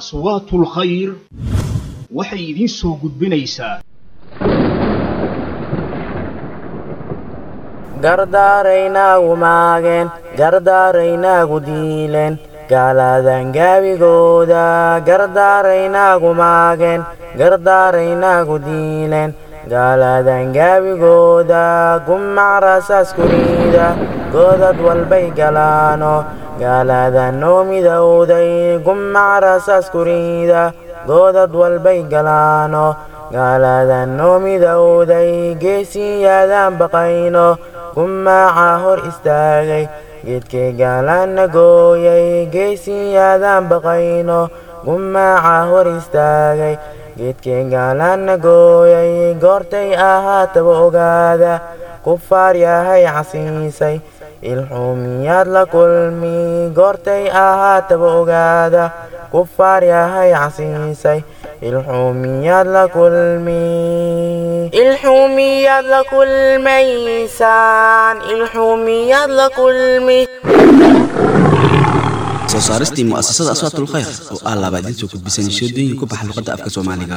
aswaatul khayr waxay idiin soo gudbinaysaa. Gardaaraynaagu maageen gardaaraynaagu diileen gaaladan gaabigooda. Gardaaraynaagu maageen gardaaraynaagu diileen gaaladan gaabigooda gumacrasaas kuriida godad walbay galaano. Gaaladan noo midowday gumacrasaas kuriida godad walbay galaano. Gaaladan noo midowday geesiyaadaan baqayno. Gumaaca hor istaagay geedkay gaalaanna gooyay geesiyaadaan baqayno. Gumaaca hor istaagay geedkay gaalaanna gooyay goortay ahaataba ogaada kufaar yahay casiisay ilxuumiyaad la kulmi. Goortay ahaataba ogaada kufaar yahay casiisay ilxuumiyaad la kulmi. Ilxuumiyaad la kulmaysaan ilxuumiyaad la kulmi soo saaristii mu'asasada aswaatul khayr oo ah soo gudbisan shooddooyin ku baxa luqadda afka soomaaliga